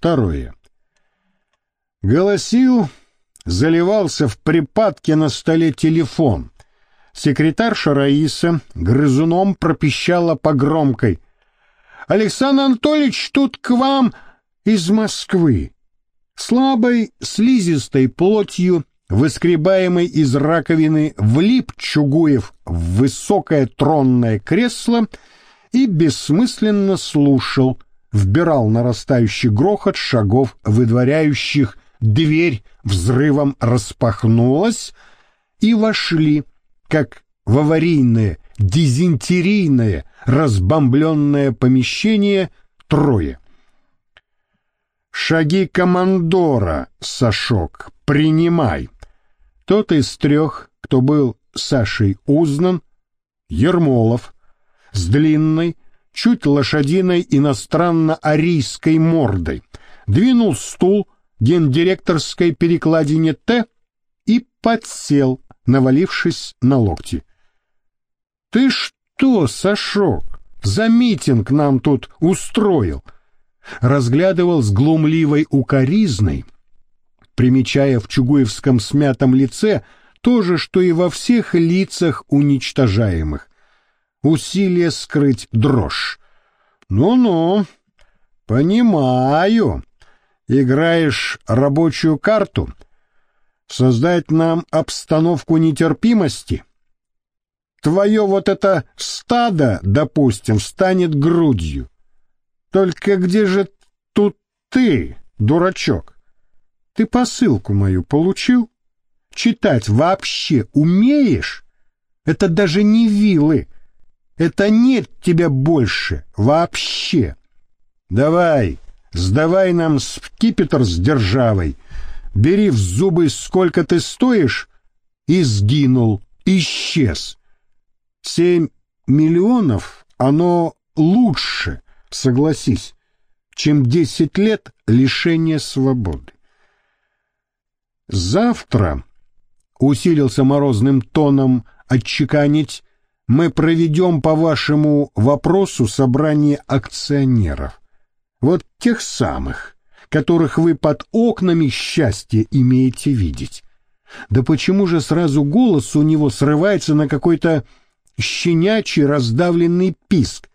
Второе. Голосил, заливался в припадке на столе телефон. Секретарша Раиса грызуном пропищала по громкой. «Александр Анатольевич, тут к вам из Москвы!» Слабой, слизистой плотью, выскребаемой из раковины, влип Чугуев в высокое тронное кресло и бессмысленно слушал, вбирал нарастающий грохот шагов, выдворяющих дверь взрывом распахнулась, и вошли, как в аварийное, дизентерийное, разбомбленное помещение трое. «Шаги командора, Сашок, принимай!» Тот из трех, кто был Сашей узнан, Ермолов, с длинной, чуть лошадиной иностранно-арийской мордой, двинул стул гендиректорской перекладине Т и подсел, навалившись на локти. — Ты что, Сашок, за митинг нам тут устроил? Разглядывал с глумливой укоризной, примечая в чугуевском смятом лице то же, что и во всех лицах уничтожаемых. Усилие скрыть дрожь. Ну-ну, понимаю. Играешь рабочую карту? Создать нам обстановку нетерпимости? Твое вот это стадо, допустим, станет грудью. Только где же тут ты, дурачок? Ты посылку мою получил? Читать вообще умеешь? Это даже не вилы. Это нет тебя больше вообще. Давай, Сдавай нам скипетр с державой, бери в зубы, сколько ты стоишь, и сгинул, исчез. Семь миллионов, оно лучше, согласись, чем десять лет лишения свободы. Завтра, усилился морозным тоном отчеканить, мы проведем по вашему вопросу собрание акционеров. Вот тех самых, которых вы под окнами счастья имеете видеть. Да почему же сразу голос у него срывается на какой-то щенячий раздавленный писк?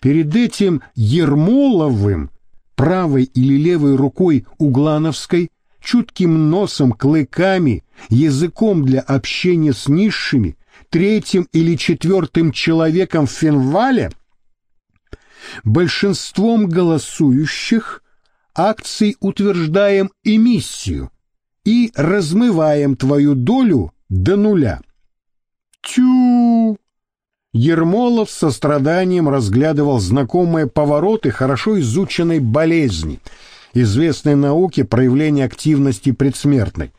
Перед этим Ермоловым, правой или левой рукой Углановской, чутким носом, клыками, языком для общения с низшими, третьим или четвертым человеком в фенвале — большинством голосующих акций утверждаем эмиссию и размываем твою долю до нуля. Тю! Ермолов со страданием разглядывал знакомые повороты хорошо изученной болезни, известной науке проявления активности предсмертной.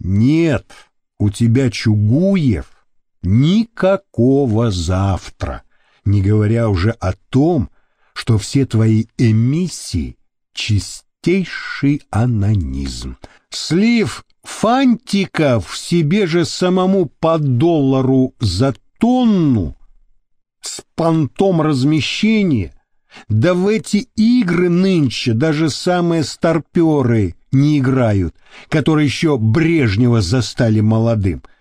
Нет, у тебя, Чугуев, никакого завтра не говоря уже о том, что все твои эмиссии — чистейший анонизм. Слив фантиков себе же самому по доллару за тонну с понтом размещения, да в эти игры нынче даже самые старперы не играют, которые еще Брежнева застали молодым —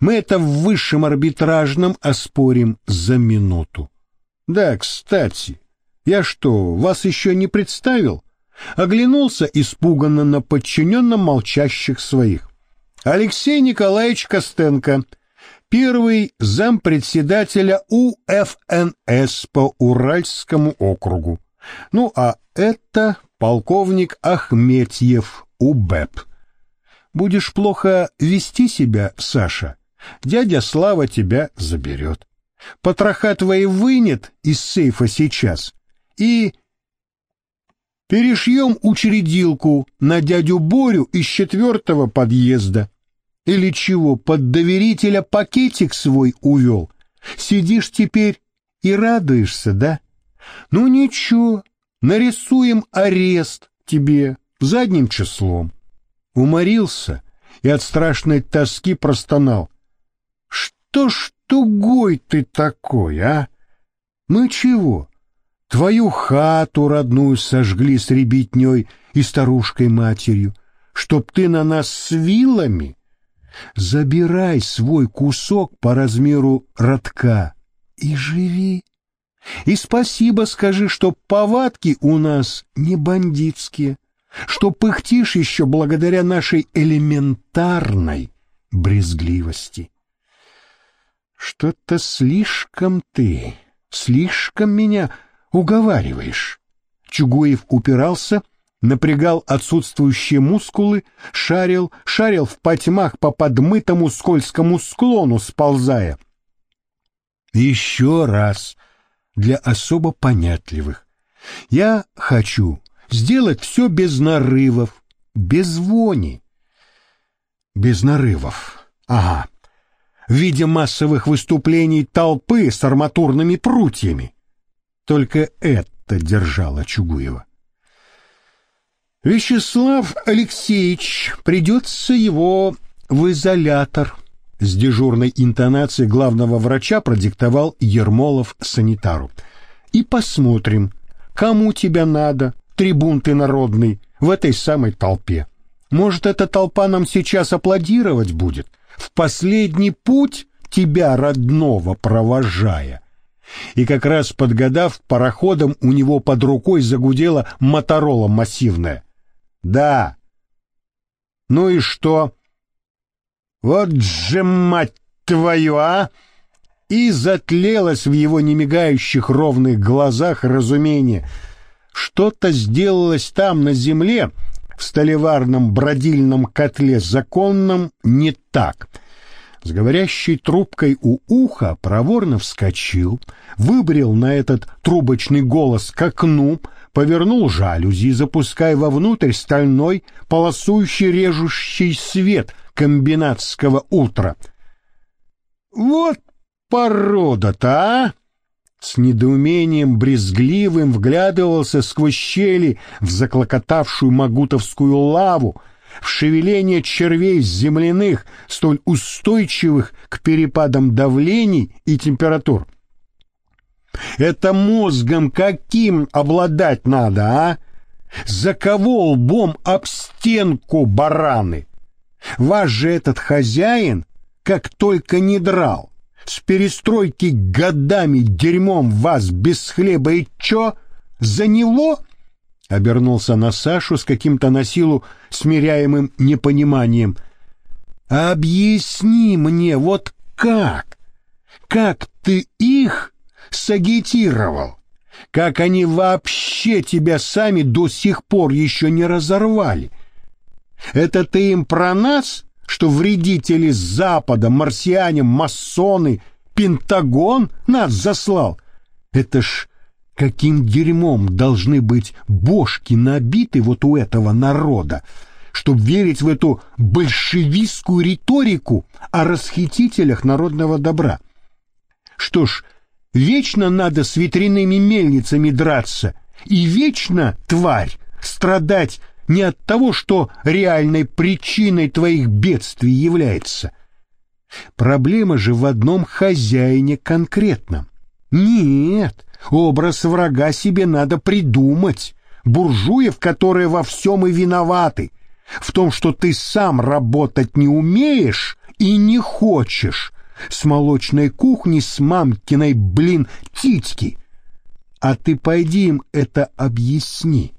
мы это в высшем арбитражном оспорим за минуту. Да, кстати, я что, вас еще не представил? Оглянулся испуганно на подчиненном молчащих своих. Алексей Николаевич Костенко, первый зампредседателя УФНС по Уральскому округу. Ну, а это полковник Ахметьев, УБЭП. Будешь плохо вести себя, Саша, Дядя Слава тебя заберет. Потроха твои вынет из сейфа сейчас и перешьем учредилку на дядю Борю из четвертого подъезда. Или чего, под доверителя пакетик свой увел? Сидишь теперь и радуешься, да? Ну ничего, нарисуем арест тебе задним числом. Уморился и от страшной тоски простонал что ж тугой ты такой, а? Мы чего? Твою хату родную сожгли с ребятней и старушкой-матерью, чтоб ты на нас с вилами. Забирай свой кусок по размеру ротка и живи. И спасибо скажи, что повадки у нас не бандитские, что пыхтишь еще благодаря нашей элементарной брезгливости. Что-то слишком ты, слишком меня уговариваешь. Чугуев упирался, напрягал отсутствующие мускулы, шарил, шарил в потьмах по подмытому скользкому склону, сползая. Еще раз — для особо понятливых. Я хочу сделать все без нарывов, без вони. Без нарывов. Ага. В виде массовых выступлений толпы с арматурными прутьями. Только это держало Чугуева. Вячеслав Алексеевич, придется его в изолятор с дежурной интонацией главного врача продиктовал Ермолов санитару. «И посмотрим, кому тебя надо, трибун ты народный, в этой самой толпе. Может, эта толпа нам сейчас аплодировать будет, в последний путь тебя, родного, провожая». И как раз подгадав, пароходом у него под рукой загудела моторола массивная. «Да». «Ну и что?» Вот же мать твою, а! И затлелось в его немигающих ровных глазах разумение. Что-то сделалось там, на земле, в столеварном бродильном котле законном, не так. С говорящей трубкой у уха проворно вскочил, выбрел на этот трубочный голос к окну, повернул жалюзи, запуская вовнутрь стальной, полосующий режущий свет — комбинатского утра. Вот порода-то, а! С недоумением брезгливым вглядывался сквозь щели в заклокотавшую магутовскую лаву, в шевеление червей земляных, столь устойчивых к перепадам давлений и температур. Это мозгом каким обладать надо, а? За кого лбом об стенку бараны? Ваш же этот хозяин, как только не драл, с перестройки годами дерьмом вас без хлеба и чё? За него?» Обернулся на Сашу с каким-то на силу смиряемым непониманием. «Объясни мне, вот как? Как ты их сагитировал? Как они вообще тебя сами до сих пор еще не разорвали? Это ты им про нас, что вредители Запада, марсиане, масоны, Пентагон нас заслал? Это ж каким дерьмом должны быть бошки набиты вот у этого народа, чтобы верить в эту большевистскую риторику о расхитителях народного добра. Что ж, вечно надо с ветряными мельницами драться, и вечно, тварь, страдать не от того, что реальной причиной твоих бедствий является. Проблема же в одном хозяине конкретном. Нет, образ врага себе надо придумать. Буржуев, которые во всем и виноваты. В том, что ты сам работать не умеешь и не хочешь. С молочной кухни, с мамкиной, блин, титьки. А ты пойди им это объясни.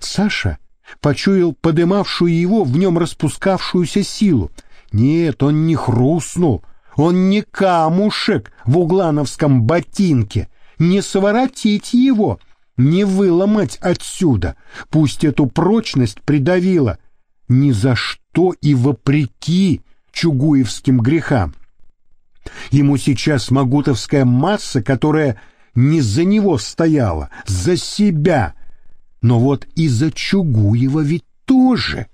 Саша почуял подымавшую его в нем распускавшуюся силу. Нет, он не хрустнул, он не камушек в углановском ботинке, не своротить его, не выломать отсюда, пусть эту прочность придавила, ни за что и вопреки чугуевским грехам. Ему сейчас магутовская масса, которая не за него стояла, за себя — но вот и за Чугуева ведь тоже.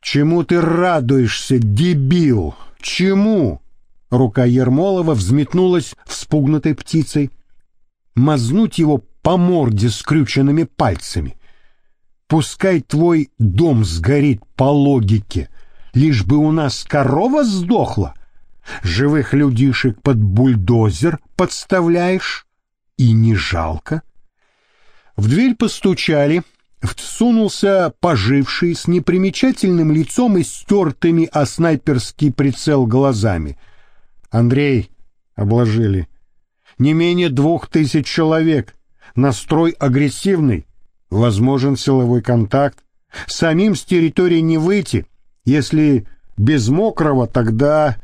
«Чему ты радуешься, дебил? Чему?» Рука Ермолова взметнулась вспугнутой птицей. Мазнуть его по морде скрюченными пальцами. Пускай твой дом сгорит по логике, лишь бы у нас корова сдохла. Живых людишек под бульдозер подставляешь? и не жалко. В дверь постучали, всунулся поживший с непримечательным лицом и стертыми о снайперский прицел глазами. Андрей обложили. Не менее двух тысяч человек. Настрой агрессивный. Возможен силовой контакт. Самим с территории не выйти. Если без мокрого, тогда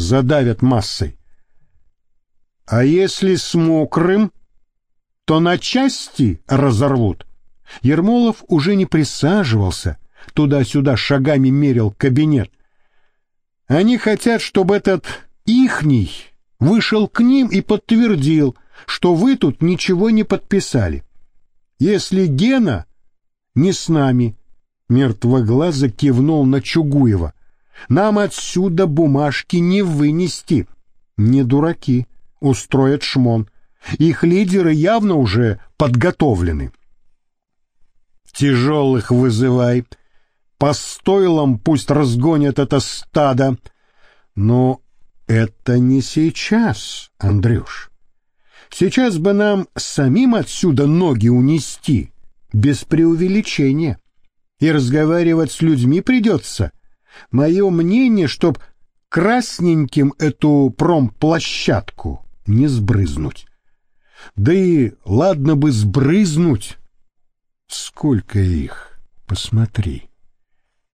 задавят массой. А если с мокрым, то на части разорвут. Ермолов уже не присаживался, туда-сюда шагами мерил кабинет. Они хотят, чтобы этот ихний вышел к ним и подтвердил, что вы тут ничего не подписали. Если Гена не с нами, мертвоглазо кивнул на Чугуева, нам отсюда бумажки не вынести. Не дураки, устроят шмон. Их лидеры явно уже подготовлены. Тяжелых вызывай. По стойлам пусть разгонят это стадо. Но это не сейчас, Андрюш. Сейчас бы нам самим отсюда ноги унести, без преувеличения. И разговаривать с людьми придется. Мое мнение, чтоб красненьким эту промплощадку не сбрызнуть. Да и ладно бы сбрызнуть. Сколько их, посмотри.